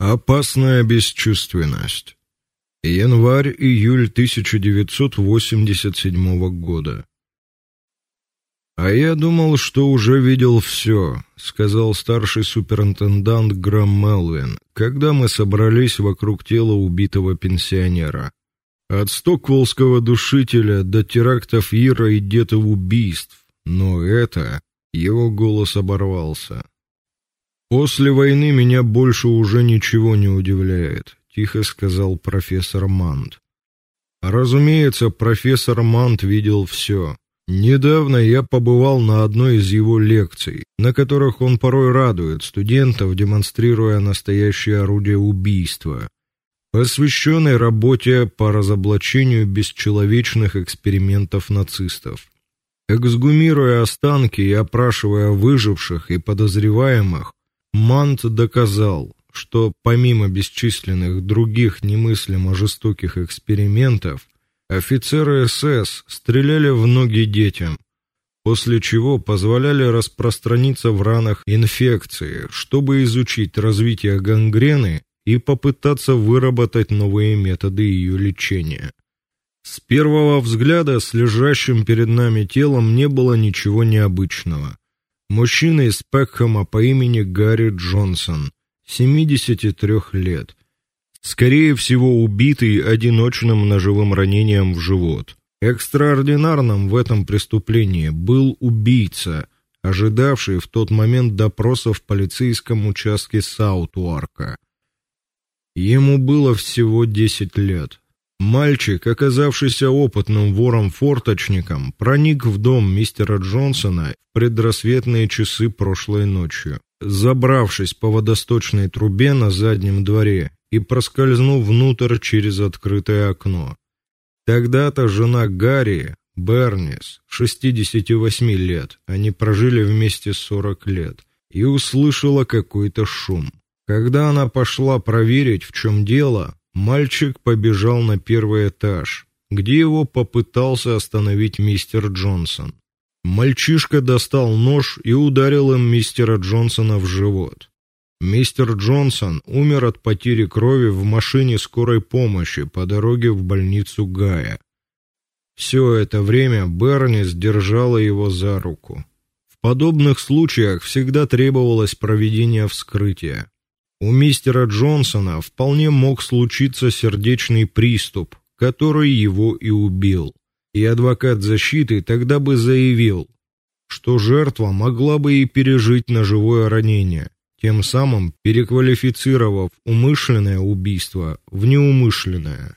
Опасная бесчувственность. Январь-июль 1987 года. А я думал, что уже видел все, сказал старший суперинтендант Грэм Мелвин, когда мы собрались вокруг тела убитого пенсионера. От стокволского душителя до терактов Ира и детов убийств. Но это его голос оборвался. После войны меня больше уже ничего не удивляет, тихо сказал профессор Мант. Разумеется, профессор Мант видел все. Недавно я побывал на одной из его лекций, на которых он порой радует студентов, демонстрируя настоящее орудие убийства, посвященной работе по разоблачению бесчеловечных экспериментов нацистов. Эксгумируя останки и опрашивая выживших и подозреваемых, Мант доказал, что помимо бесчисленных других немыслимо жестоких экспериментов, офицеры СС стреляли в ноги детям, после чего позволяли распространиться в ранах инфекции, чтобы изучить развитие гангрены и попытаться выработать новые методы ее лечения. С первого взгляда с лежащим перед нами телом не было ничего необычного. Мужчина из Пекхэма по имени Гарри Джонсон, 73 лет. Скорее всего, убитый одиночным ножевым ранением в живот. Экстраординарным в этом преступлении был убийца, ожидавший в тот момент допроса в полицейском участке Саутуарка. Ему было всего 10 лет. Мальчик, оказавшийся опытным вором-форточником, проник в дом мистера Джонсона в предрассветные часы прошлой ночью. Забравшись по водосточной трубе на заднем дворе и проскользнув внутрь через открытое окно. Тогда-то жена Гарри, Бернис, 68 лет, они прожили вместе 40 лет, и услышала какой-то шум. Когда она пошла проверить, в чем дело, Мальчик побежал на первый этаж, где его попытался остановить мистер Джонсон. Мальчишка достал нож и ударил им мистера Джонсона в живот. Мистер Джонсон умер от потери крови в машине скорой помощи по дороге в больницу Гая. Все это время Берни держала его за руку. В подобных случаях всегда требовалось проведение вскрытия. У мистера Джонсона вполне мог случиться сердечный приступ, который его и убил. И адвокат защиты тогда бы заявил, что жертва могла бы и пережить ножевое ранение, тем самым переквалифицировав умышленное убийство в неумышленное.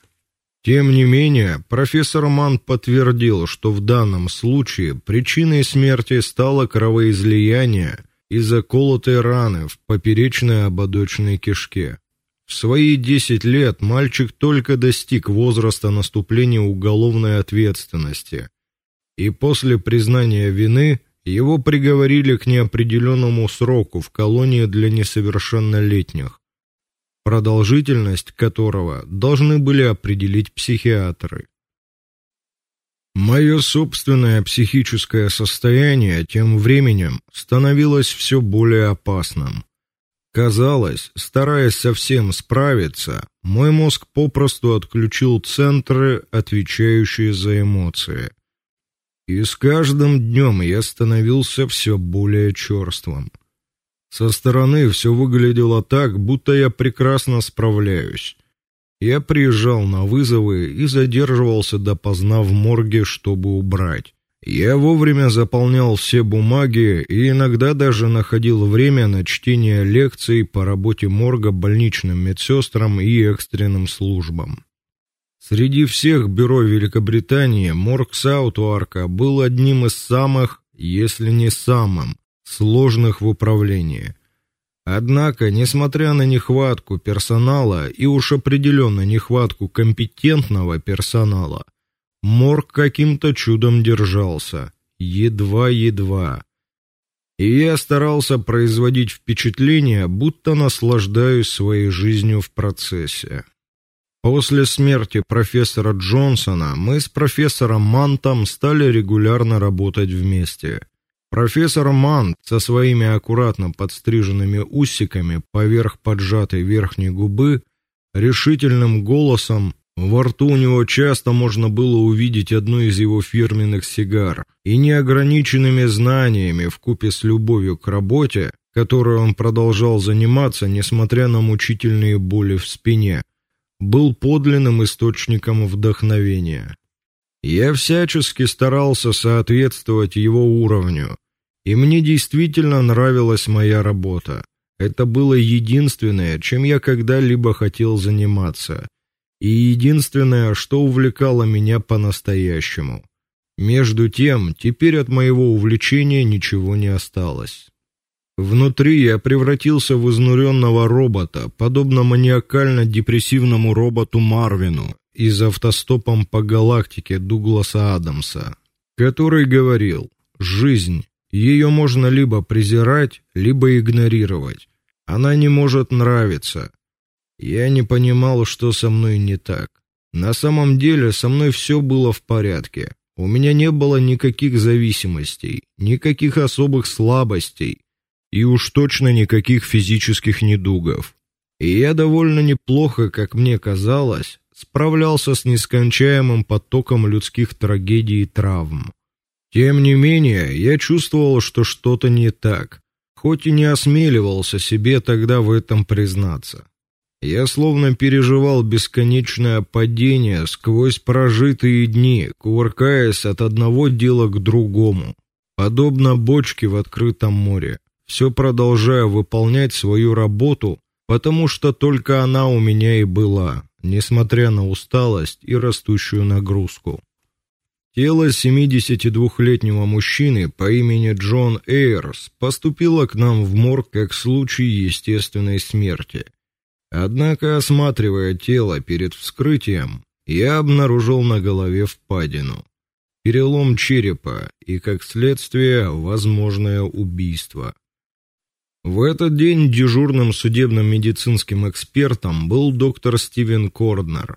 Тем не менее, профессор Ман подтвердил, что в данном случае причиной смерти стало кровоизлияние и заколотые раны в поперечной ободочной кишке. В свои 10 лет мальчик только достиг возраста наступления уголовной ответственности, и после признания вины его приговорили к неопределенному сроку в колонии для несовершеннолетних, продолжительность которого должны были определить психиатры. Мое собственное психическое состояние тем временем становилось все более опасным. Казалось, стараясь совсем справиться, мой мозг попросту отключил центры, отвечающие за эмоции. И с каждым днем я становился все более черствым. Со стороны все выглядело так, будто я прекрасно справляюсь. Я приезжал на вызовы и задерживался допоздна в морге, чтобы убрать. Я вовремя заполнял все бумаги и иногда даже находил время на чтение лекций по работе морга больничным медсестрам и экстренным службам. Среди всех бюро Великобритании морг Саутуарка был одним из самых, если не самым, сложных в управлении. Однако, несмотря на нехватку персонала и уж определенно нехватку компетентного персонала, морг каким-то чудом держался, едва-едва. И я старался производить впечатление, будто наслаждаюсь своей жизнью в процессе. После смерти профессора Джонсона мы с профессором Мантом стали регулярно работать вместе. Профессор Мант со своими аккуратно подстриженными усиками поверх поджатой верхней губы решительным голосом во рту у него часто можно было увидеть одну из его фирменных сигар, и неограниченными знаниями в купе с любовью к работе, которой он продолжал заниматься, несмотря на мучительные боли в спине, был подлинным источником вдохновения. Я всячески старался соответствовать его уровню, и мне действительно нравилась моя работа. Это было единственное, чем я когда-либо хотел заниматься, и единственное, что увлекало меня по-настоящему. Между тем, теперь от моего увлечения ничего не осталось. Внутри я превратился в изнуренного робота, подобно маниакально-депрессивному роботу Марвину из автостопом по галактике Дугласа Адамса, который говорил: "Жизнь, ее можно либо презирать, либо игнорировать. Она не может нравиться. Я не понимал, что со мной не так. На самом деле, со мной все было в порядке. У меня не было никаких зависимостей, никаких особых слабостей и уж точно никаких физических недугов. И я довольно неплохо, как мне казалось, справлялся с нескончаемым потоком людских трагедий и травм. Тем не менее, я чувствовал, что что-то не так, хоть и не осмеливался себе тогда в этом признаться. Я словно переживал бесконечное падение сквозь прожитые дни, кувыркаясь от одного дела к другому, подобно бочке в открытом море все продолжая выполнять свою работу, потому что только она у меня и была, несмотря на усталость и растущую нагрузку. Тело 72-летнего мужчины по имени Джон Эйрс поступило к нам в морг как случай естественной смерти. Однако, осматривая тело перед вскрытием, я обнаружил на голове впадину, перелом черепа и, как следствие, возможное убийство. В этот день дежурным судебным медицинским экспертом был доктор Стивен Корднер.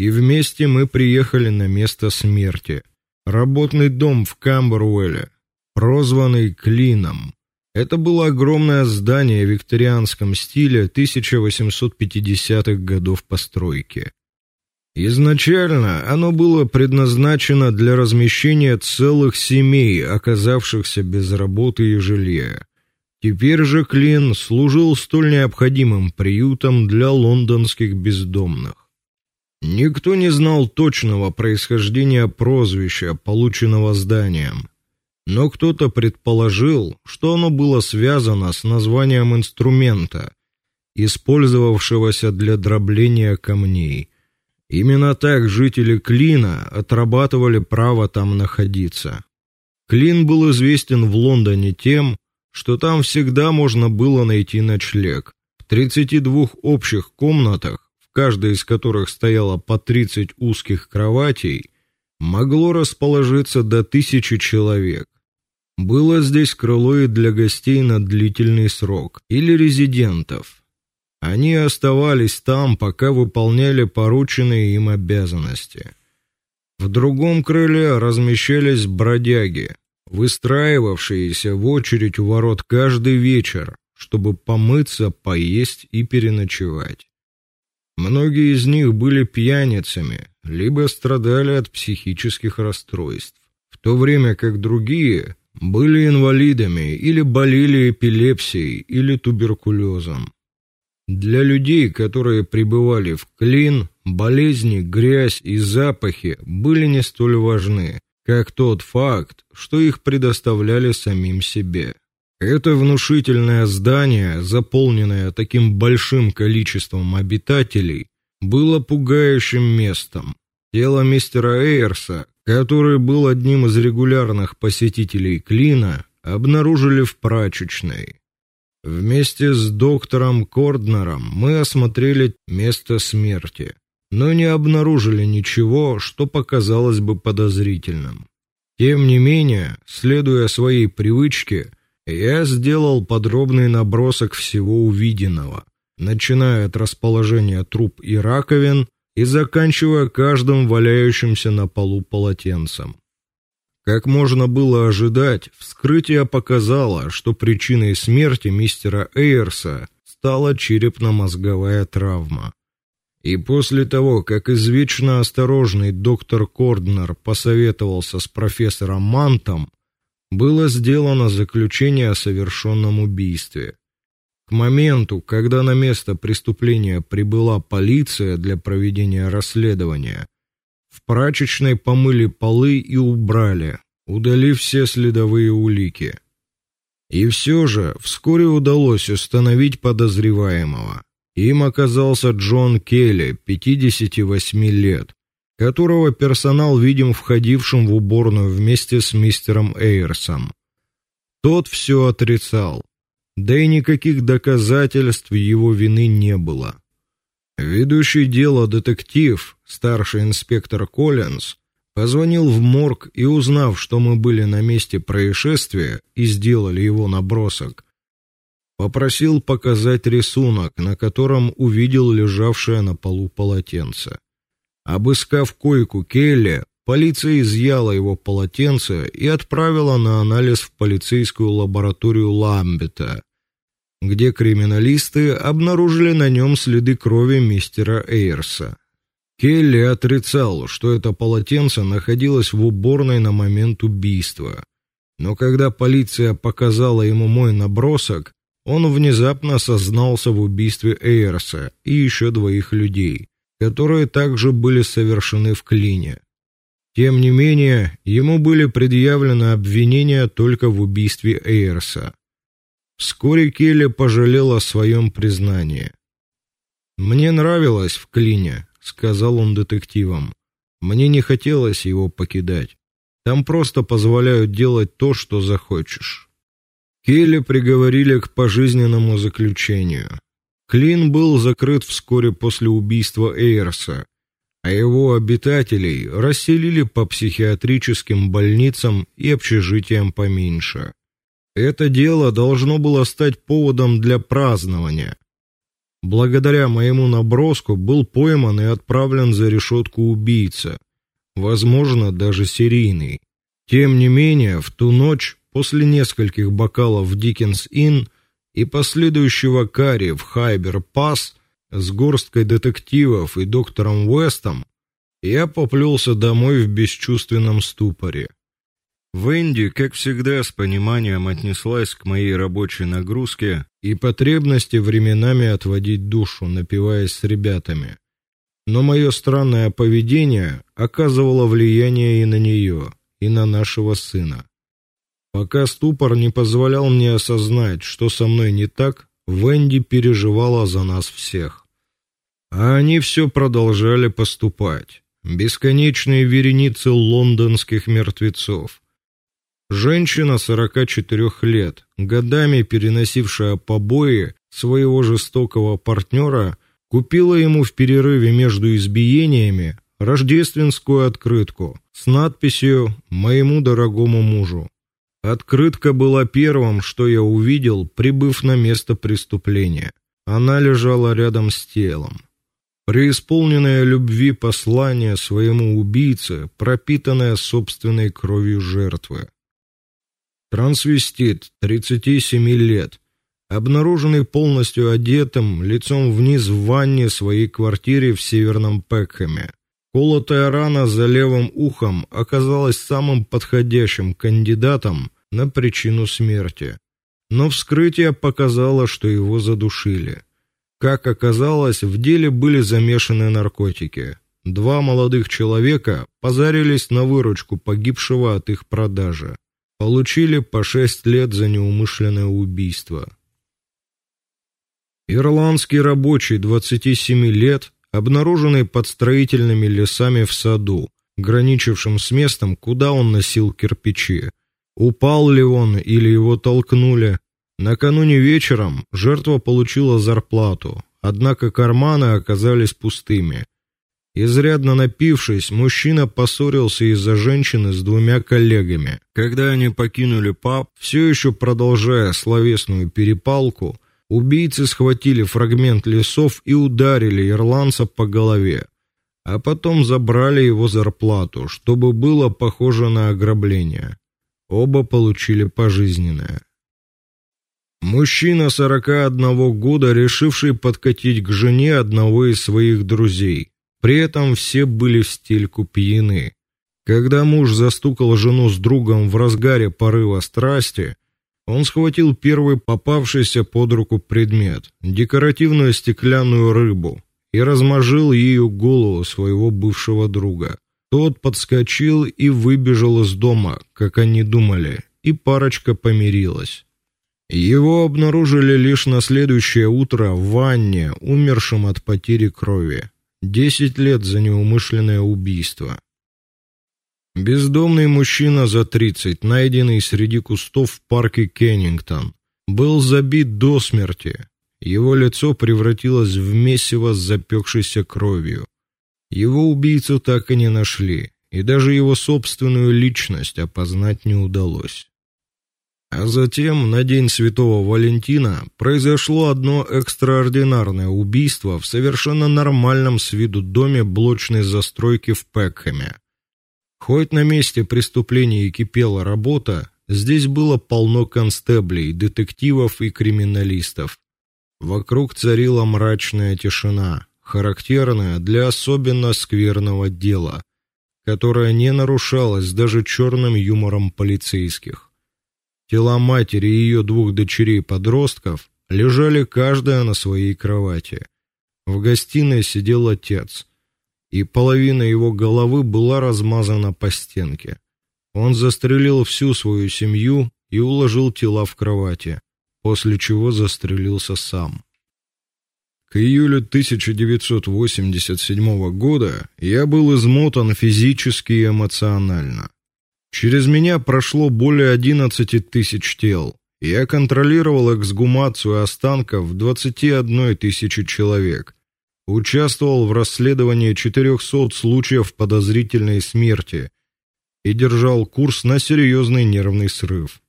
И вместе мы приехали на место смерти. Работный дом в Камбервелле, прозванный Клином. Это было огромное здание в викторианском стиле 1850-х годов постройки. Изначально оно было предназначено для размещения целых семей, оказавшихся без работы и жилья. Теперь же Клин служил столь необходимым приютом для лондонских бездомных. Никто не знал точного происхождения прозвища, полученного зданием, но кто-то предположил, что оно было связано с названием инструмента, использовавшегося для дробления камней. Именно так жители Клина отрабатывали право там находиться. Клин был известен в Лондоне тем, что там всегда можно было найти ночлег. В 32 общих комнатах, в каждой из которых стояло по 30 узких кроватей, могло расположиться до тысячи человек. Было здесь крыло и для гостей на длительный срок или резидентов. Они оставались там, пока выполняли порученные им обязанности. В другом крыле размещались бродяги, выстраивавшиеся в очередь у ворот каждый вечер, чтобы помыться, поесть и переночевать. Многие из них были пьяницами, либо страдали от психических расстройств, в то время как другие были инвалидами или болели эпилепсией или туберкулезом. Для людей, которые пребывали в Клин, болезни, грязь и запахи были не столь важны, как тот факт, что их предоставляли самим себе. Это внушительное здание, заполненное таким большим количеством обитателей, было пугающим местом. Тело мистера Эйрса, который был одним из регулярных посетителей Клина, обнаружили в прачечной. Вместе с доктором Корднером мы осмотрели место смерти но не обнаружили ничего, что показалось бы подозрительным. Тем не менее, следуя своей привычке, я сделал подробный набросок всего увиденного, начиная от расположения труб и раковин и заканчивая каждым валяющимся на полу полотенцем. Как можно было ожидать, вскрытие показало, что причиной смерти мистера Эйрса стала черепно-мозговая травма. И после того, как извечно осторожный доктор Корднер посоветовался с профессором Мантом, было сделано заключение о совершенном убийстве. К моменту, когда на место преступления прибыла полиция для проведения расследования, в прачечной помыли полы и убрали, удалив все следовые улики. И все же вскоре удалось установить подозреваемого. Им оказался Джон Келли, 58 лет, которого персонал видим входившим в уборную вместе с мистером Эйрсом. Тот все отрицал, да и никаких доказательств его вины не было. Ведущий дело детектив, старший инспектор Коллинз, позвонил в морг и узнав, что мы были на месте происшествия и сделали его набросок, попросил показать рисунок, на котором увидел лежавшее на полу полотенце. Обыскав койку Келли, полиция изъяла его полотенце и отправила на анализ в полицейскую лабораторию Ламбета, где криминалисты обнаружили на нем следы крови мистера Эйрса. Келли отрицал, что это полотенце находилось в уборной на момент убийства. Но когда полиция показала ему мой набросок, он внезапно сознался в убийстве Эйрса и еще двоих людей, которые также были совершены в Клине. Тем не менее, ему были предъявлены обвинения только в убийстве Эйрса. Вскоре Келли пожалел о своем признании. Мне нравилось в Клине, сказал он детективам. Мне не хотелось его покидать. Там просто позволяют делать то, что захочешь. Келли приговорили к пожизненному заключению. Клин был закрыт вскоре после убийства Эйрса, а его обитателей расселили по психиатрическим больницам и общежитиям поменьше. Это дело должно было стать поводом для празднования. Благодаря моему наброску был пойман и отправлен за решетку убийца, возможно, даже серийный. Тем не менее, в ту ночь После нескольких бокалов в Диккенс-Инн и последующего карри в Хайбер-Пасс с горсткой детективов и доктором Уэстом я поплелся домой в бесчувственном ступоре. Венди, как всегда, с пониманием отнеслась к моей рабочей нагрузке и потребности временами отводить душу, напиваясь с ребятами. Но мое странное поведение оказывало влияние и на нее, и на нашего сына. Пока ступор не позволял мне осознать, что со мной не так, Венди переживала за нас всех. А они все продолжали поступать. Бесконечные вереницы лондонских мертвецов. Женщина 44 лет, годами переносившая побои своего жестокого партнера, купила ему в перерыве между избиениями рождественскую открытку с надписью «Моему дорогому мужу». Открытка была первым, что я увидел, прибыв на место преступления. Она лежала рядом с телом. Преисполненная любви послание своему убийце, пропитанное собственной кровью жертвы. Трансвестит, 37 лет, обнаруженный полностью одетым, лицом вниз в ванне своей квартиры в Северном Пекхэме. Колотая рана за левым ухом оказалась самым подходящим кандидатом на причину смерти. Но вскрытие показало, что его задушили. Как оказалось, в деле были замешаны наркотики. Два молодых человека позарились на выручку погибшего от их продажи. Получили по шесть лет за неумышленное убийство. Ирландский рабочий 27 лет обнаруженный под строительными лесами в саду, граничившем с местом, куда он носил кирпичи. Упал ли он или его толкнули? Накануне вечером жертва получила зарплату, однако карманы оказались пустыми. Изрядно напившись, мужчина поссорился из-за женщины с двумя коллегами. Когда они покинули паб, все еще продолжая словесную перепалку, Убийцы схватили фрагмент лесов и ударили ирландца по голове. а потом забрали его зарплату, чтобы было похоже на ограбление. Оба получили пожизненное. Мужчина 41 года, решивший подкатить к жене одного из своих друзей. При этом все были в стельку пьяны. Когда муж застукал жену с другом в разгаре порыва страсти, он схватил первый попавшийся под руку предмет декоративную стеклянную рыбу и размажил ею голову своего бывшего друга. Тот подскочил и выбежал из дома, как они думали, и парочка помирилась. Его обнаружили лишь на следующее утро в ванне, умершим от потери крови. Десять лет за неумышленное убийство. Бездомный мужчина за 30, найденный среди кустов в парке Кеннингтон, был забит до смерти. Его лицо превратилось в месиво с запекшейся кровью. Его убийцу так и не нашли, и даже его собственную личность опознать не удалось. А затем, на день Святого Валентина, произошло одно экстраординарное убийство в совершенно нормальном с виду доме блочной застройки в Пекхэме. Хоть на месте преступления и кипела работа, здесь было полно констеблей, детективов и криминалистов. Вокруг царила мрачная тишина, характерная для особенно скверного дела, которое не нарушалось даже черным юмором полицейских. Тела матери и ее двух дочерей-подростков лежали каждая на своей кровати. В гостиной сидел отец, и половина его головы была размазана по стенке. Он застрелил всю свою семью и уложил тела в кровати, после чего застрелился сам. К июлю 1987 года я был измотан физически и эмоционально. Через меня прошло более 11 тысяч тел. Я контролировал эксгумацию останков 21 тысячи человек. Участвовал в расследовании 400 случаев подозрительной смерти и держал курс на серьезный нервный срыв.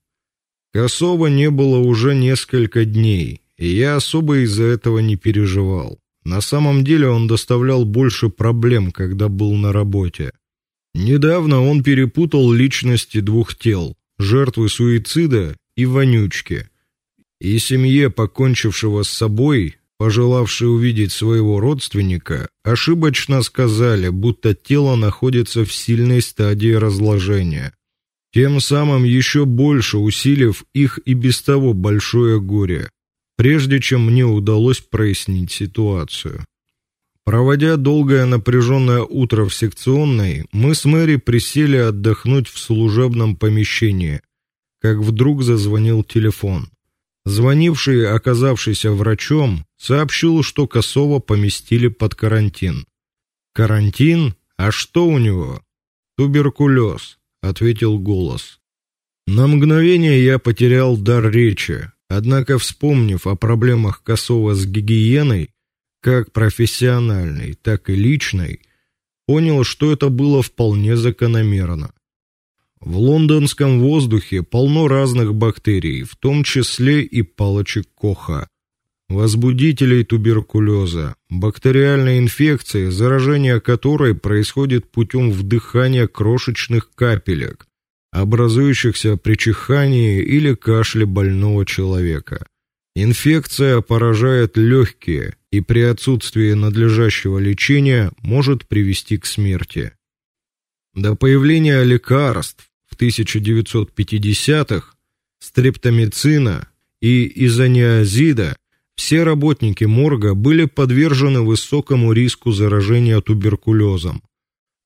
Косова не было уже несколько дней, и я особо из-за этого не переживал. На самом деле он доставлял больше проблем, когда был на работе. Недавно он перепутал личности двух тел: жертвы суицида и вонючки. И семье покончившего с собой, пожелавшей увидеть своего родственника, ошибочно сказали, будто тело находится в сильной стадии разложения, тем самым еще больше усилив их и без того большое горе. Прежде чем мне удалось прояснить ситуацию, Проводя долгое напряженное утро в секционной, мы с Мэри присели отдохнуть в служебном помещении, как вдруг зазвонил телефон. Звонивший, оказавшийся врачом, сообщил, что Косова поместили под карантин. Карантин? А что у него? Туберкулез, ответил голос. На мгновение я потерял дар речи, однако, вспомнив о проблемах Косова с гигиеной, как профессиональной, так и личной, понял, что это было вполне закономерно. В лондонском воздухе полно разных бактерий, в том числе и палочек Коха, возбудителей туберкулеза, бактериальной инфекции, заражение которой происходит путем вдыхания крошечных капелек, образующихся при чихании или кашле больного человека. Инфекция поражает легкие и при отсутствии надлежащего лечения может привести к смерти. До появления лекарств 1950-х, стрептомицина и изониазида, все работники морга были подвержены высокому риску заражения туберкулезом,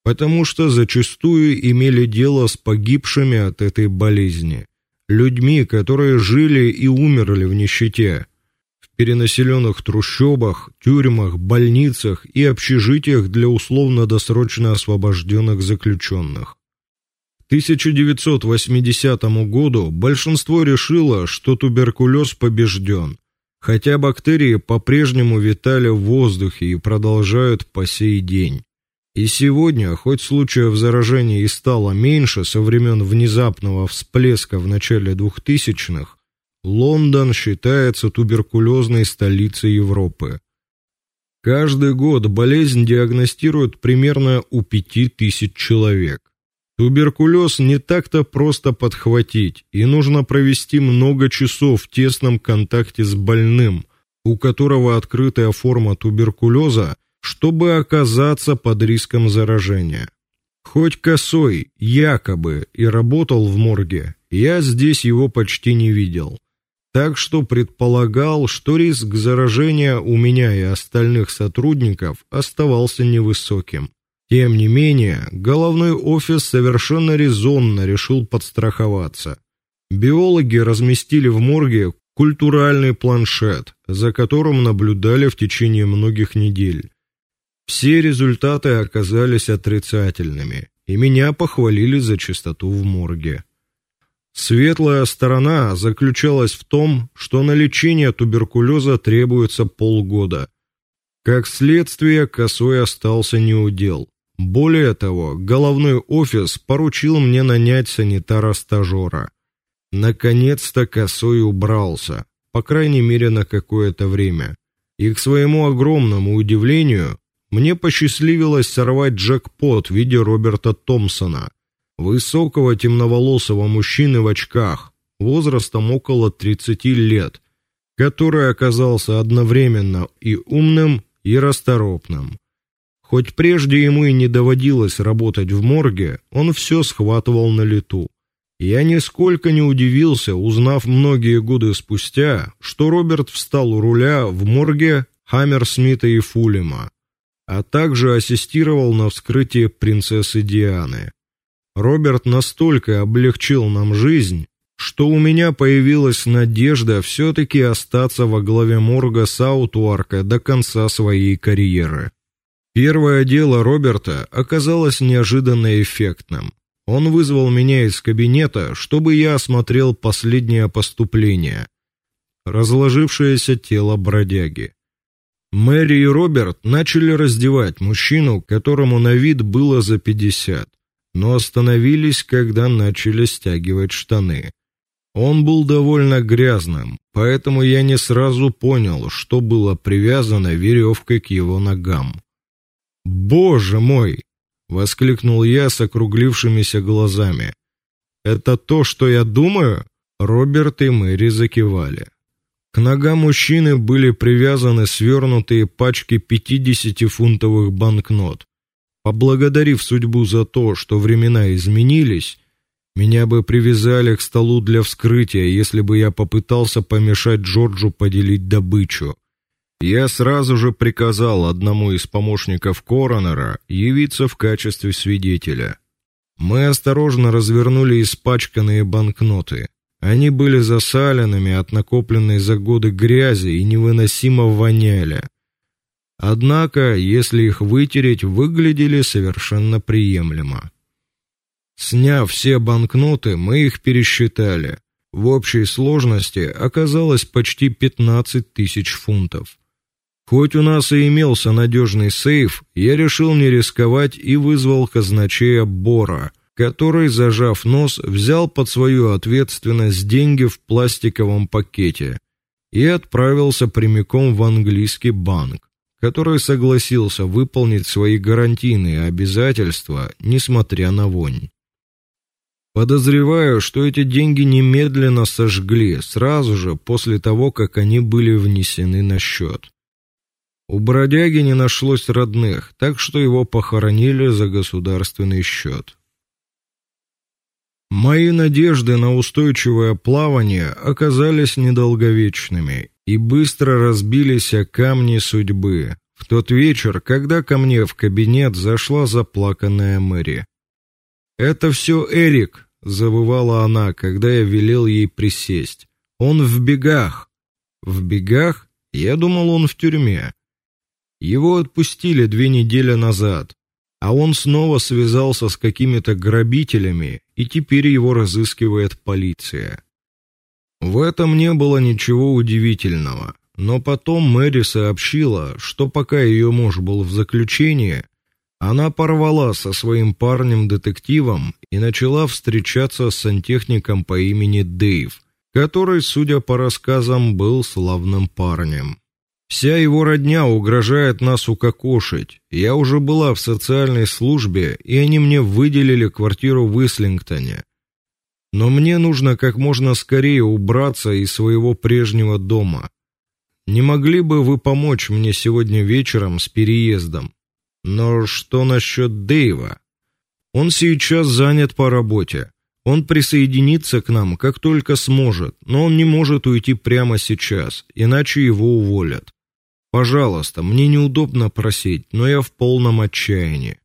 потому что зачастую имели дело с погибшими от этой болезни людьми, которые жили и умерли в нищете, в перенаселенных трущобах, тюрьмах, больницах и общежитиях для условно-досрочно освобожденных заключенных. К 1980 году большинство решило, что туберкулез побежден, хотя бактерии по-прежнему витали в воздухе и продолжают по сей день. И сегодня, хоть случаев заражения и стало меньше со времен внезапного всплеска в начале 2000-х, Лондон считается туберкулезной столицей Европы. Каждый год болезнь диагностируют примерно у пяти тысяч человек. Туберкулез не так-то просто подхватить, и нужно провести много часов в тесном контакте с больным, у которого открытая форма туберкулеза, чтобы оказаться под риском заражения. Хоть косой, якобы, и работал в морге, я здесь его почти не видел так что предполагал, что риск заражения у меня и остальных сотрудников оставался невысоким. Тем не менее, головной офис совершенно резонно решил подстраховаться. Биологи разместили в морге культуральный планшет, за которым наблюдали в течение многих недель. Все результаты оказались отрицательными, и меня похвалили за чистоту в морге. Светлая сторона заключалась в том, что на лечение туберкулеза требуется полгода. Как следствие, Косой остался неудел. Более того, головной офис поручил мне нанять санитара-стажера. Наконец-то Косой убрался, по крайней мере, на какое-то время. И к своему огромному удивлению, мне посчастливилось сорвать джекпот в виде Роберта Томпсона – высокого темноволосого мужчины в очках, возрастом около 30 лет, который оказался одновременно и умным, и расторопным. Хоть прежде ему и не доводилось работать в морге, он все схватывал на лету. Я нисколько не удивился, узнав многие годы спустя, что Роберт встал у руля в морге Хаммерсмита и Фулема, а также ассистировал на вскрытии принцессы Дианы. Роберт настолько облегчил нам жизнь, что у меня появилась надежда все таки остаться во главе морга Саутуарка до конца своей карьеры. Первое дело Роберта оказалось неожиданно эффектным. Он вызвал меня из кабинета, чтобы я осмотрел последнее поступление разложившееся тело бродяги. Мэри и Роберт начали раздевать мужчину, которому на вид было за пятьдесят но остановились, когда начали стягивать штаны. Он был довольно грязным, поэтому я не сразу понял, что было привязано веревкой к его ногам. "Боже мой!" воскликнул я с округлившимися глазами. "Это то, что я думаю?" Роберт и Мэри закивали. К ногам мужчины были привязаны свернутые пачки пятидесятифунтовых банкнот. Поблагодарив судьбу за то, что времена изменились, меня бы привязали к столу для вскрытия, если бы я попытался помешать Джорджу поделить добычу. Я сразу же приказал одному из помощников коронера явиться в качестве свидетеля. Мы осторожно развернули испачканные банкноты. Они были засаленными от накопленной за годы грязи и невыносимо воняли. Однако, если их вытереть, выглядели совершенно приемлемо. Сняв все банкноты, мы их пересчитали. В общей сложности оказалось почти 15 тысяч фунтов. Хоть у нас и имелся надежный сейф, я решил не рисковать и вызвал казначея Бора, который, зажав нос, взял под свою ответственность деньги в пластиковом пакете и отправился прямиком в английский банк который согласился выполнить свои гарантийные обязательства, несмотря на вонь. Подозреваю, что эти деньги немедленно сожгли сразу же после того, как они были внесены на счет. У бродяги не нашлось родных, так что его похоронили за государственный счет. Мои надежды на устойчивое плавание оказались недолговечными, и быстро разбились о камни судьбы. В тот вечер, когда ко мне в кабинет зашла заплаканная Мэри. Это все Эрик, завывала она, когда я велел ей присесть. Он в бегах. В бегах? Я думал, он в тюрьме. Его отпустили две недели назад, а он снова связался с какими-то грабителями, и теперь его разыскивает полиция. В этом не было ничего удивительного, но потом Мэри сообщила, что пока ее муж был в заключении, она порвала со своим парнем-детективом и начала встречаться с сантехником по имени Дэйв, который, судя по рассказам, был славным парнем. Вся его родня угрожает нас укокошить. Я уже была в социальной службе, и они мне выделили квартиру в Ислингтоне. Но мне нужно как можно скорее убраться из своего прежнего дома. Не могли бы вы помочь мне сегодня вечером с переездом? Но что насчет Дэйва? Он сейчас занят по работе. Он присоединится к нам, как только сможет, но он не может уйти прямо сейчас, иначе его уволят. Пожалуйста, мне неудобно просить, но я в полном отчаянии.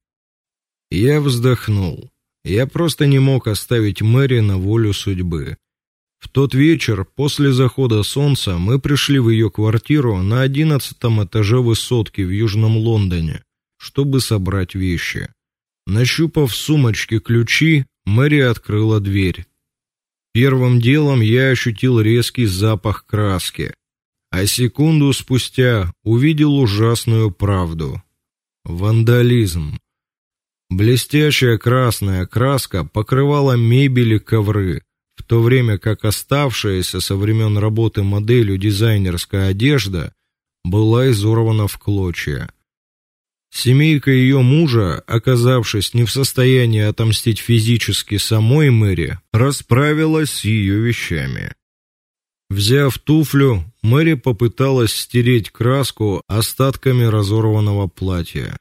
Я вздохнул. Я просто не мог оставить Мэри на волю судьбы. В тот вечер после захода солнца мы пришли в ее квартиру на одиннадцатом этаже высотки в Южном Лондоне, чтобы собрать вещи. Нащупав в сумочке ключи, Мэри открыла дверь. Первым делом я ощутил резкий запах краски, а секунду спустя увидел ужасную правду. Вандализм. Блестящая красная краска покрывала мебель и ковры, в то время как оставшаяся со времен работы моделью дизайнерская одежда была изорвана в клочья. Семейка ее мужа, оказавшись не в состоянии отомстить физически самой Мэри, расправилась с ее вещами. Взяв туфлю, Мэри попыталась стереть краску остатками разорванного платья.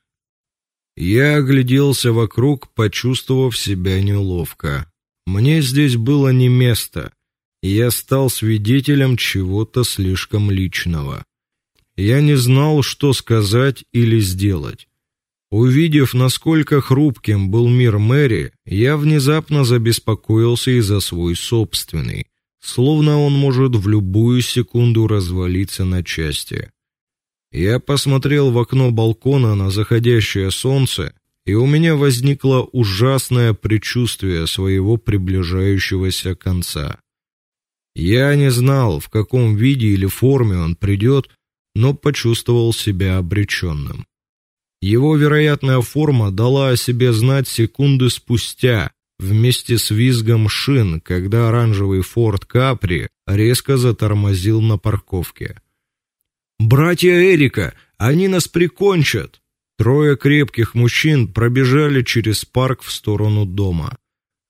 Я огляделся вокруг, почувствовав себя неловко. Мне здесь было не место, я стал свидетелем чего-то слишком личного. Я не знал, что сказать или сделать. Увидев, насколько хрупким был мир Мэри, я внезапно забеспокоился и за свой собственный, словно он может в любую секунду развалиться на части. Я посмотрел в окно балкона на заходящее солнце, и у меня возникло ужасное предчувствие своего приближающегося конца. Я не знал, в каком виде или форме он придет, но почувствовал себя обреченным. Его вероятная форма дала о себе знать секунды спустя, вместе с визгом шин, когда оранжевый Ford Capri резко затормозил на парковке. Братья Эрика, они нас прикончат. Трое крепких мужчин пробежали через парк в сторону дома.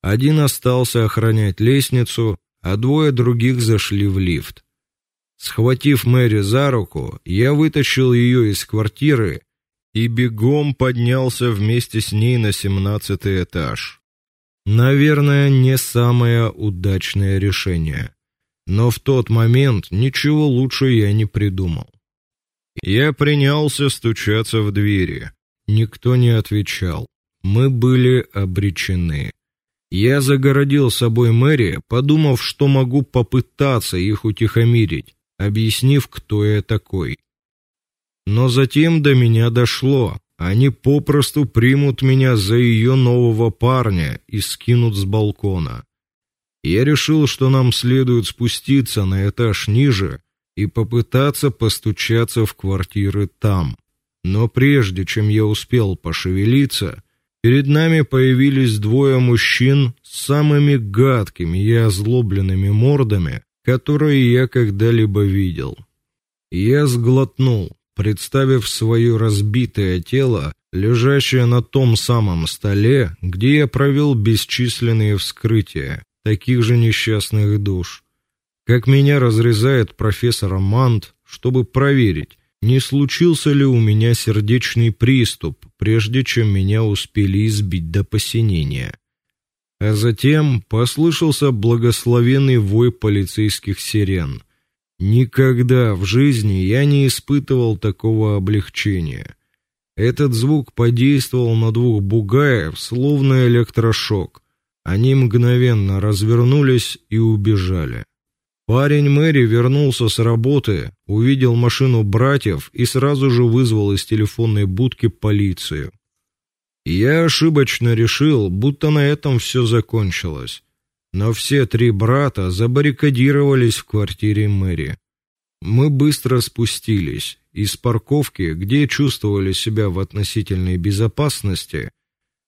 Один остался охранять лестницу, а двое других зашли в лифт. Схватив Мэри за руку, я вытащил ее из квартиры и бегом поднялся вместе с ней на семнадцатый этаж. Наверное, не самое удачное решение, но в тот момент ничего лучше я не придумал. Я принялся стучаться в двери. Никто не отвечал. Мы были обречены. Я загородил собой Мэри, подумав, что могу попытаться их утихомирить, объяснив, кто я такой. Но затем до меня дошло. Они попросту примут меня за ее нового парня и скинут с балкона. Я решил, что нам следует спуститься на этаж ниже и попытаться постучаться в квартиры там. Но прежде чем я успел пошевелиться, перед нами появились двое мужчин с самыми гадкими и озлобленными мордами, которые я когда-либо видел. Я сглотнул представив свое разбитое тело, лежащее на том самом столе, где я провел бесчисленные вскрытия таких же несчастных душ. Как меня разрезает профессор Мант, чтобы проверить, не случился ли у меня сердечный приступ, прежде чем меня успели избить до посинения. А затем послышался благословенный вой полицейских сирен. Никогда в жизни я не испытывал такого облегчения. Этот звук подействовал на двух бугаев, словно электрошок. Они мгновенно развернулись и убежали. Парень Мэри вернулся с работы, увидел машину братьев и сразу же вызвал из телефонной будки полицию. Я ошибочно решил, будто на этом все закончилось но все три брата забаррикадировались в квартире Мэри. Мы быстро спустились из парковки, где чувствовали себя в относительной безопасности,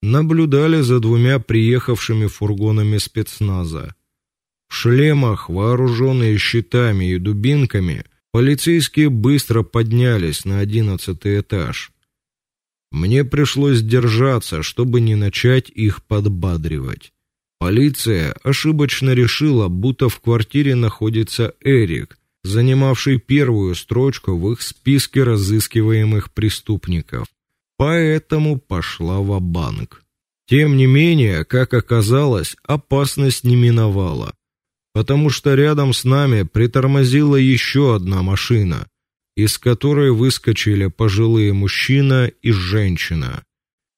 наблюдали за двумя приехавшими фургонами спецназа. В шлемах, вооруженные щитами и дубинками, Полицейские быстро поднялись на одиннадцатый этаж. Мне пришлось держаться, чтобы не начать их подбадривать. Полиция ошибочно решила, будто в квартире находится Эрик, занимавший первую строчку в их списке разыскиваемых преступников. Поэтому пошла в банк Тем не менее, как оказалось, опасность не миновала потому что рядом с нами притормозила еще одна машина, из которой выскочили пожилые мужчина и женщина.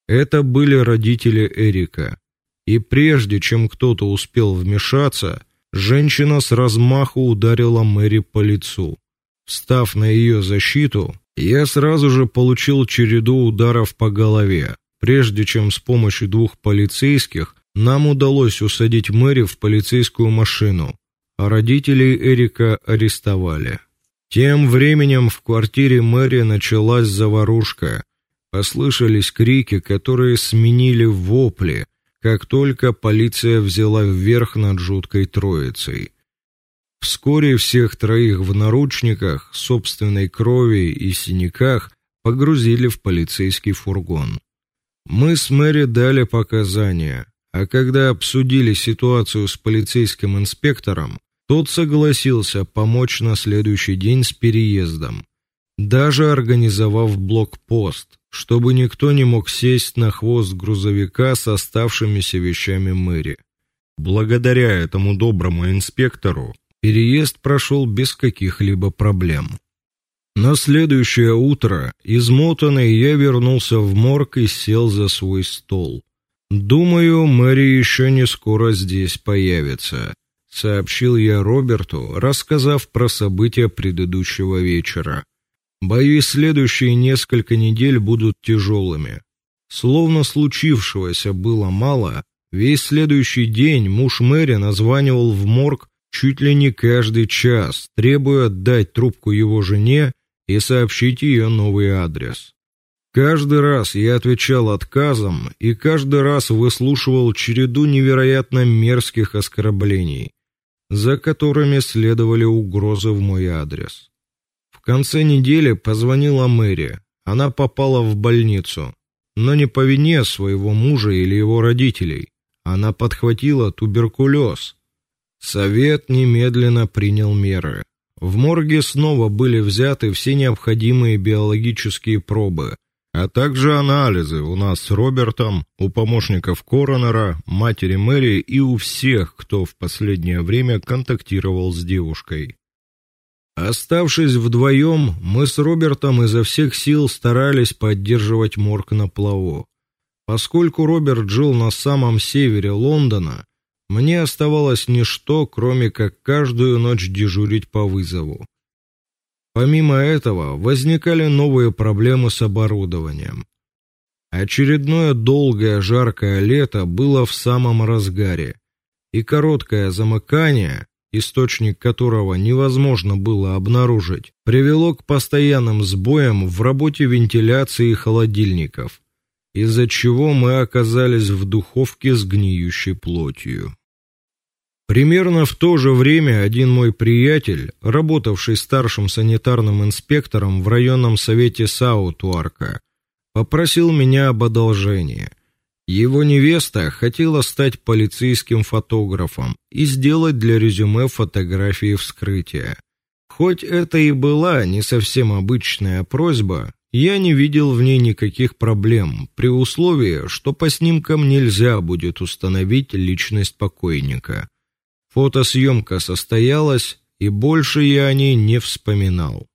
Это были родители Эрика. И прежде чем кто-то успел вмешаться, женщина с размаху ударила Мэри по лицу. Встав на ее защиту, я сразу же получил череду ударов по голове, прежде чем с помощью двух полицейских нам удалось усадить Мэри в полицейскую машину, а родителей Эрика арестовали. Тем временем в квартире Мэри началась заварушка. Послышались крики, которые сменили вопли, как только полиция взяла вверх над жуткой троицей. Вскоре всех троих в наручниках, собственной крови и синяках погрузили в полицейский фургон. Мы с Мэри дали показания. А когда обсудили ситуацию с полицейским инспектором, тот согласился помочь на следующий день с переездом, даже организовав блокпост, чтобы никто не мог сесть на хвост грузовика с оставшимися вещами мэри. Благодаря этому доброму инспектору переезд прошел без каких-либо проблем. На следующее утро, измотанный, я вернулся в морг и сел за свой стол. Думаю, Мэри еще не скоро здесь появится, сообщил я Роберту, рассказав про события предыдущего вечера. Боюсь, следующие несколько недель будут тяжелыми. Словно случившегося было мало, весь следующий день муж Мэри названивал в морг чуть ли не каждый час, требуя отдать трубку его жене и сообщить ее новый адрес. Каждый раз я отвечал отказом и каждый раз выслушивал череду невероятно мерзких оскорблений, за которыми следовали угрозы в мой адрес. Конце недели позвонила Мэри. Она попала в больницу, но не по вине своего мужа или его родителей. Она подхватила туберкулез. Совет немедленно принял меры. В морге снова были взяты все необходимые биологические пробы, а также анализы у нас с Робертом, у помощников коронера, матери Мэри и у всех, кто в последнее время контактировал с девушкой. Оставшись вдвоем, мы с Робертом изо всех сил старались поддерживать морг на плаву. Поскольку Роберт жил на самом севере Лондона, мне оставалось ничто, кроме как каждую ночь дежурить по вызову. Помимо этого, возникали новые проблемы с оборудованием. Очередное долгое жаркое лето было в самом разгаре, и короткое замыкание, источник которого невозможно было обнаружить, привело к постоянным сбоям в работе вентиляции холодильников, из-за чего мы оказались в духовке с гниющей плотью. Примерно в то же время один мой приятель, работавший старшим санитарным инспектором в районном совете Саутуарка, попросил меня об одолжении. Его невеста хотела стать полицейским фотографом и сделать для резюме фотографии вскрытия. Хоть это и была не совсем обычная просьба, я не видел в ней никаких проблем, при условии, что по снимкам нельзя будет установить личность покойника. Фотосъемка состоялась, и больше я о ней не вспоминал.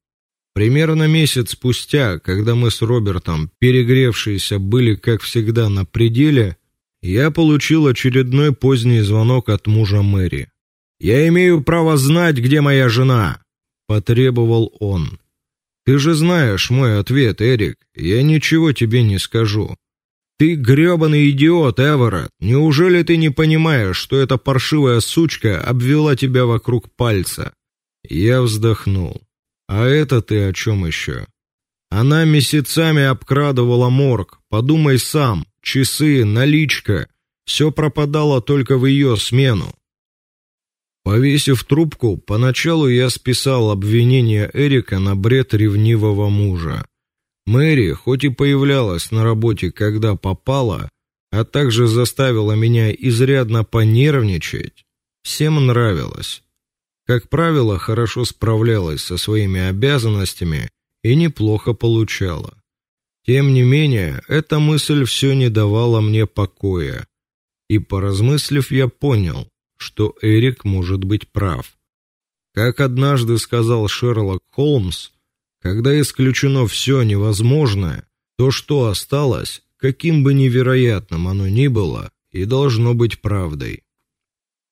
Примерно месяц спустя, когда мы с Робертом, перегревшиеся, были, как всегда, на пределе, я получил очередной поздний звонок от мужа Мэри. Я имею право знать, где моя жена, потребовал он. Ты же знаешь мой ответ, Эрик. Я ничего тебе не скажу. Ты грёбаный идиот, Эверетт. Неужели ты не понимаешь, что эта паршивая сучка обвела тебя вокруг пальца? Я вздохнул. А это ты о чем еще? Она месяцами обкрадывала морг. Подумай сам. Часы, наличка, все пропадало только в ее смену. Повесив трубку, поначалу я списал обвинение Эрика на бред ревнивого мужа. Мэри, хоть и появлялась на работе, когда попала, а также заставила меня изрядно понервничать, всем нравилось. Как правило, хорошо справлялась со своими обязанностями и неплохо получала. Тем не менее, эта мысль все не давала мне покоя. И поразмыслив, я понял, что Эрик может быть прав. Как однажды сказал Шерлок Холмс, когда исключено все невозможное, то что осталось, каким бы невероятным оно ни было, и должно быть правдой.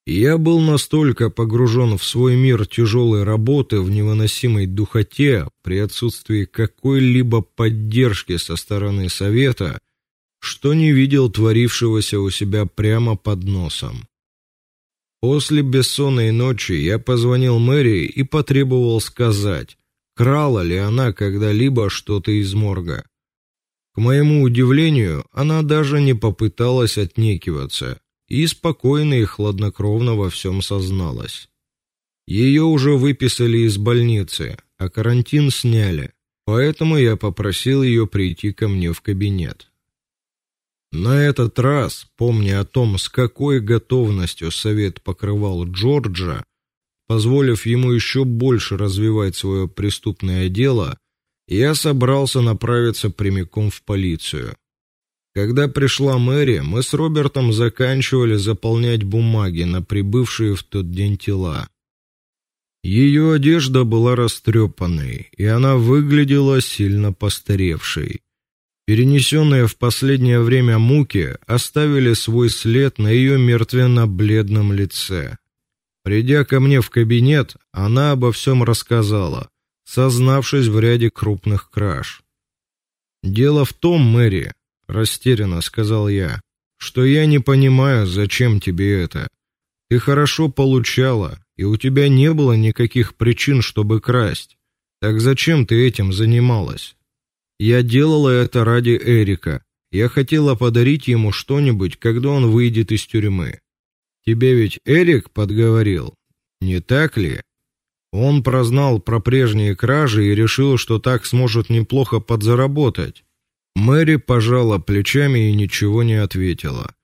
Я был настолько погружен в свой мир тяжелой работы в невыносимой духоте при отсутствии какой-либо поддержки со стороны совета, что не видел творившегося у себя прямо под носом. После бессонной ночи я позвонил Мэри и потребовал сказать, крала ли она когда-либо что-то из морга. К моему удивлению, она даже не попыталась отнекиваться и спокойно и хладнокровно во всем созналась. Ее уже выписали из больницы, а карантин сняли. Поэтому я попросил ее прийти ко мне в кабинет. На этот раз, помня о том, с какой готовностью совет покрывал Джорджа, позволив ему еще больше развивать свое преступное дело, я собрался направиться прямиком в полицию. Когда пришла Мэри, мы с Робертом заканчивали заполнять бумаги на прибывшие в тот день тела. Ее одежда была растрепанной, и она выглядела сильно постаревшей. Перенесенные в последнее время муки оставили свой след на ее мертвенно-бледном лице. Придя ко мне в кабинет, она обо всем рассказала, сознавшись в ряде крупных краж. Дело в том, Мэри, растерянно сказал я, что я не понимаю, зачем тебе это. Ты хорошо получала, и у тебя не было никаких причин, чтобы красть. Так зачем ты этим занималась? Я делала это ради Эрика. Я хотела подарить ему что-нибудь, когда он выйдет из тюрьмы. Тебе ведь Эрик подговорил, не так ли? Он прознал про прежние кражи и решил, что так сможет неплохо подзаработать. Мэри пожала плечами и ничего не ответила.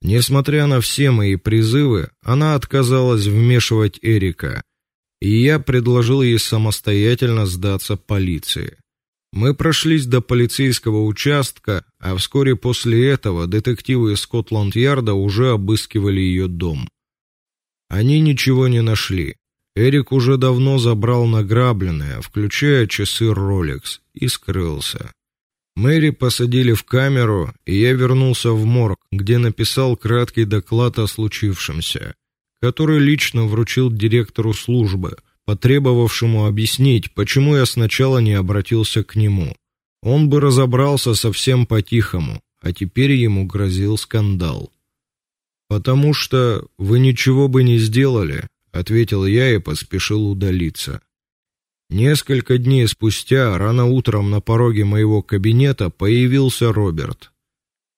Несмотря на все мои призывы, она отказалась вмешивать Эрика, и я предложил ей самостоятельно сдаться полиции. Мы прошлись до полицейского участка, а вскоре после этого детективы из Скотланд-Ярда уже обыскивали ее дом. Они ничего не нашли. Эрик уже давно забрал награбленное, включая часы Rolex, и скрылся. Мэри посадили в камеру, и я вернулся в морг, где написал краткий доклад о случившемся, который лично вручил директору службы, потребовавшему объяснить, почему я сначала не обратился к нему. Он бы разобрался совсем по-тихому, а теперь ему грозил скандал. Потому что вы ничего бы не сделали, ответил я и поспешил удалиться. Несколько дней спустя, рано утром на пороге моего кабинета появился Роберт.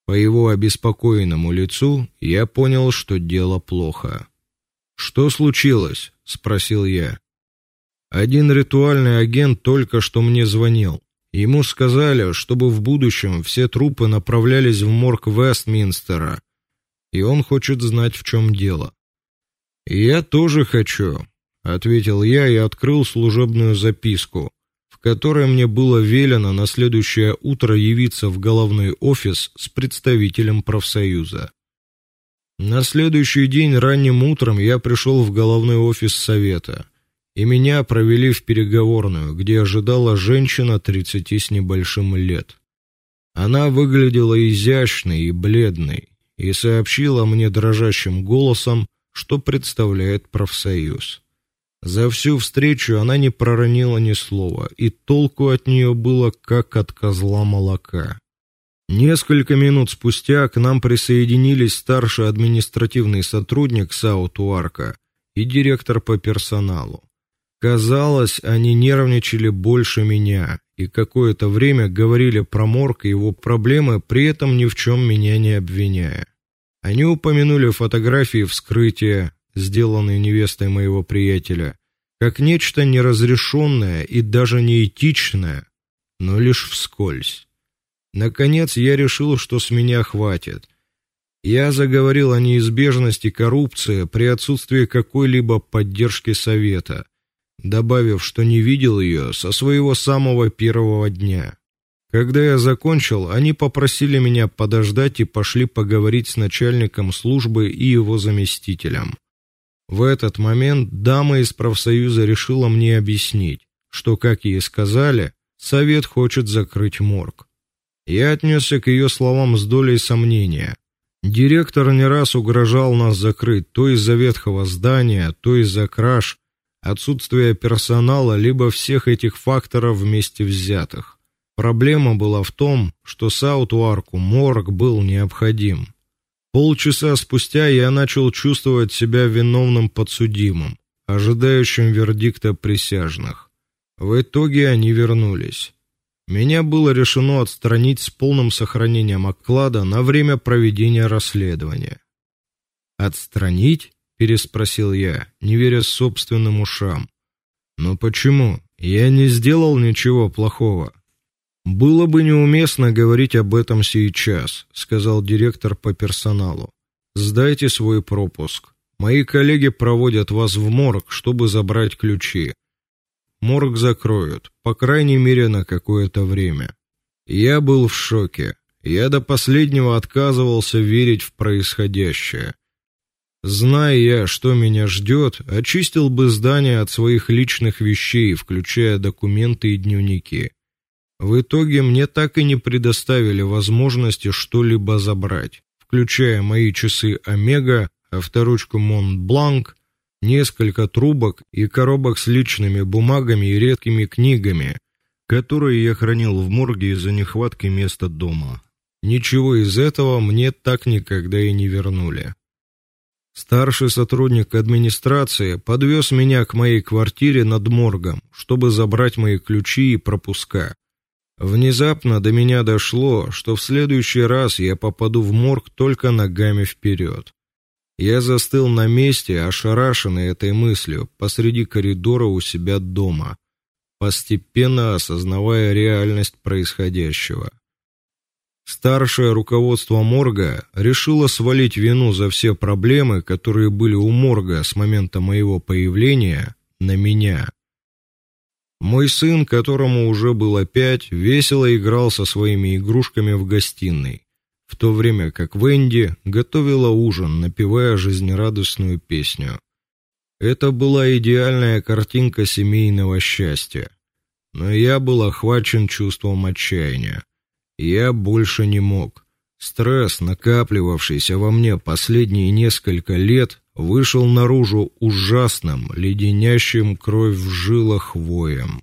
По его обеспокоенному лицу я понял, что дело плохо. Что случилось? спросил я. Один ритуальный агент только что мне звонил. Ему сказали, чтобы в будущем все трупы направлялись в морг Вестминстера, и он хочет знать, в чем дело. Я тоже хочу, ответил я и открыл служебную записку, в которой мне было велено на следующее утро явиться в головной офис с представителем профсоюза. На следующий день ранним утром я пришел в головной офис совета, и меня провели в переговорную, где ожидала женщина тридцати с небольшим лет. Она выглядела изящной и бледной и сообщила мне дрожащим голосом, что представляет профсоюз. За всю встречу она не проронила ни слова, и толку от нее было как от козла молока. Несколько минут спустя к нам присоединились старший административный сотрудник Саутуарка и директор по персоналу. Казалось, они нервничали больше меня и какое-то время говорили про морг и его проблемы, при этом ни в чем меня не обвиняя. Они упомянули фотографии вскрытия, сделанный невестой моего приятеля, как нечто неразрешенное и даже неэтичное, но лишь вскользь. Наконец я решил, что с меня хватит. Я заговорил о неизбежности коррупции при отсутствии какой-либо поддержки совета, добавив, что не видел ее со своего самого первого дня. Когда я закончил, они попросили меня подождать и пошли поговорить с начальником службы и его заместителем. В этот момент дама из профсоюза решила мне объяснить, что, как ей сказали, совет хочет закрыть морг. Я отнесся к ее словам с долей сомнения. Директор не раз угрожал нас закрыть то из-за ветхого здания, то из-за краж, отсутствия персонала, либо всех этих факторов вместе взятых. Проблема была в том, что Саутуарку морг был необходим. Полчаса спустя я начал чувствовать себя виновным подсудимым, ожидающим вердикта присяжных. В итоге они вернулись. Меня было решено отстранить с полным сохранением оклада на время проведения расследования. Отстранить? переспросил я, не веря собственным ушам. Но почему? Я не сделал ничего плохого. Было бы неуместно говорить об этом сейчас, сказал директор по персоналу. Сдайте свой пропуск. Мои коллеги проводят вас в морг, чтобы забрать ключи. Морг закроют, по крайней мере, на какое-то время. Я был в шоке. Я до последнего отказывался верить в происходящее. Зная я, что меня ждет, очистил бы здание от своих личных вещей, включая документы и дневники. В итоге мне так и не предоставили возможности что-либо забрать, включая мои часы Омега, авторучку Монбланк, несколько трубок и коробок с личными бумагами и редкими книгами, которые я хранил в морге из-за нехватки места дома. Ничего из этого мне так никогда и не вернули. Старший сотрудник администрации подвез меня к моей квартире над моргом, чтобы забрать мои ключи и пропуска. Внезапно до меня дошло, что в следующий раз я попаду в морг только ногами вперед. Я застыл на месте, ошарашенный этой мыслью, посреди коридора у себя дома, постепенно осознавая реальность происходящего. Старшее руководство морга решило свалить вину за все проблемы, которые были у морга с момента моего появления, на меня. Мой сын, которому уже было пять, весело играл со своими игрушками в гостиной, в то время как Венди готовила ужин, напевая жизнерадостную песню. Это была идеальная картинка семейного счастья. Но я был охвачен чувством отчаяния. Я больше не мог. Стресс, накапливавшийся во мне последние несколько лет, вышел наружу ужасным, леденящим кровь в жилах воем.